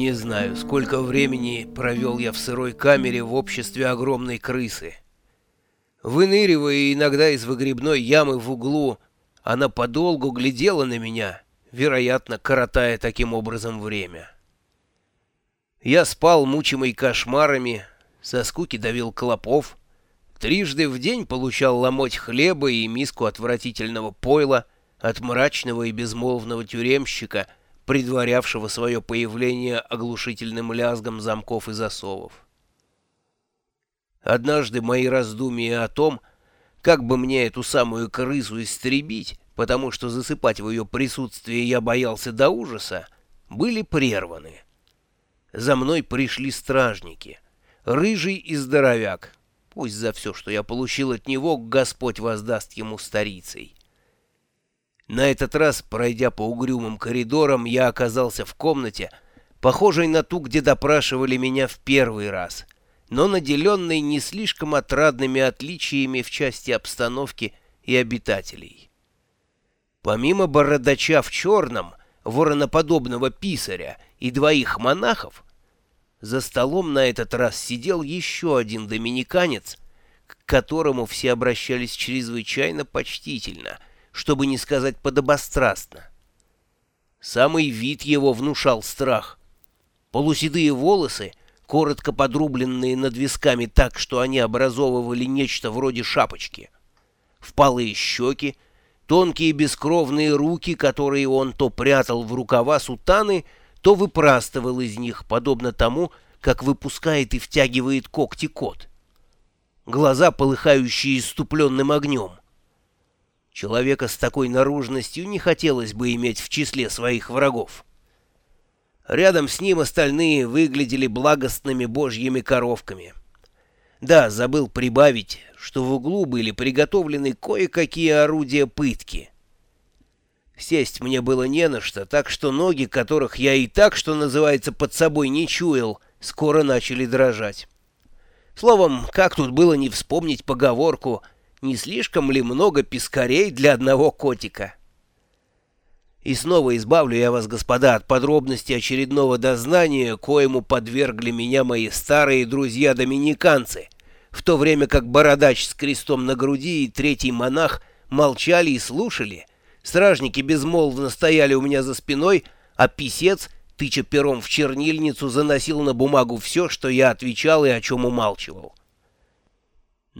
не знаю, сколько времени провел я в сырой камере в обществе огромной крысы. Выныривая иногда из выгребной ямы в углу, она подолгу глядела на меня, вероятно, коротая таким образом время. Я спал, мучимый кошмарами, со скуки давил клопов, трижды в день получал ломоть хлеба и миску отвратительного пойла от мрачного и безмолвного тюремщика — предварявшего свое появление оглушительным лязгом замков и засовов. Однажды мои раздумья о том, как бы мне эту самую крысу истребить, потому что засыпать в ее присутствии я боялся до ужаса, были прерваны. За мной пришли стражники, рыжий и здоровяк. Пусть за все, что я получил от него, Господь воздаст ему старицей. На этот раз, пройдя по угрюмым коридорам, я оказался в комнате, похожей на ту, где допрашивали меня в первый раз, но наделенной не слишком отрадными отличиями в части обстановки и обитателей. Помимо бородача в черном, вороноподобного писаря и двоих монахов, за столом на этот раз сидел еще один доминиканец, к которому все обращались чрезвычайно почтительно — чтобы не сказать подобострастно. Самый вид его внушал страх. Полуседые волосы, коротко подрубленные над висками так, что они образовывали нечто вроде шапочки. Впалые щеки, тонкие бескровные руки, которые он то прятал в рукава сутаны, то выпрастывал из них, подобно тому, как выпускает и втягивает когти кот. Глаза, полыхающие иступленным огнем. Человека с такой наружностью не хотелось бы иметь в числе своих врагов. Рядом с ним остальные выглядели благостными божьими коровками. Да, забыл прибавить, что в углу были приготовлены кое-какие орудия пытки. Сесть мне было не на что, так что ноги, которых я и так, что называется, под собой не чуял, скоро начали дрожать. Словом, как тут было не вспомнить поговорку — не слишком ли много пескарей для одного котика? И снова избавлю я вас, господа, от подробностей очередного дознания, коему подвергли меня мои старые друзья-доминиканцы, в то время как бородач с крестом на груди и третий монах молчали и слушали. Стражники безмолвно стояли у меня за спиной, а писец, тыча пером в чернильницу, заносил на бумагу все, что я отвечал и о чем умалчивал.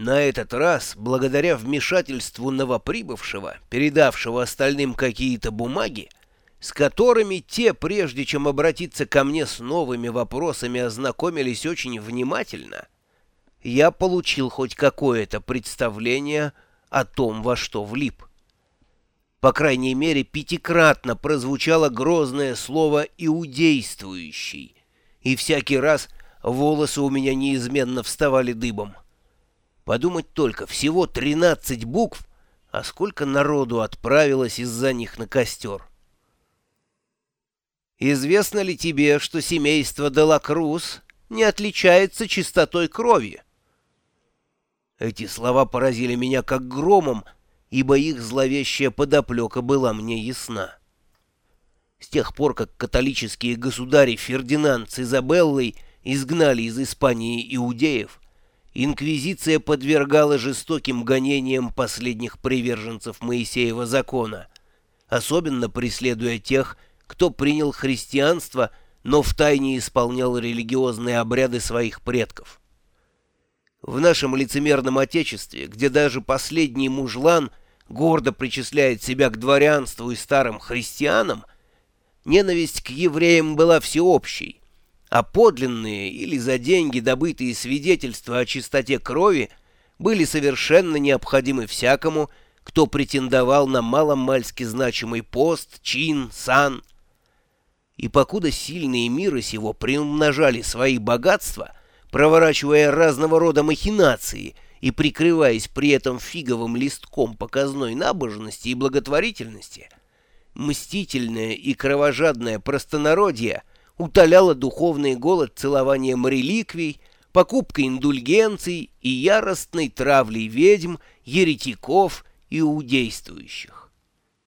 На этот раз, благодаря вмешательству новоприбывшего, передавшего остальным какие-то бумаги, с которыми те, прежде чем обратиться ко мне с новыми вопросами, ознакомились очень внимательно, я получил хоть какое-то представление о том, во что влип. По крайней мере, пятикратно прозвучало грозное слово «иудействующий», и всякий раз волосы у меня неизменно вставали дыбом. Подумать только, всего 13 букв, а сколько народу отправилось из-за них на костер. Известно ли тебе, что семейство Делакрус не отличается чистотой крови? Эти слова поразили меня как громом, ибо их зловещая подоплека была мне ясна. С тех пор, как католические государи Фердинанд с Изабеллой изгнали из Испании иудеев, Инквизиция подвергала жестоким гонениям последних приверженцев Моисеева закона, особенно преследуя тех, кто принял христианство, но втайне исполнял религиозные обряды своих предков. В нашем лицемерном отечестве, где даже последний мужлан гордо причисляет себя к дворянству и старым христианам, ненависть к евреям была всеобщей, а подлинные или за деньги добытые свидетельства о чистоте крови были совершенно необходимы всякому, кто претендовал на маломальски значимый пост, чин, сан. И покуда сильные миры сего приумножали свои богатства, проворачивая разного рода махинации и прикрываясь при этом фиговым листком показной набожности и благотворительности, мстительное и кровожадное простонародье — утоляла духовный голод целованием реликвий, покупкой индульгенций и яростной травлей ведьм, еретиков и иудействующих.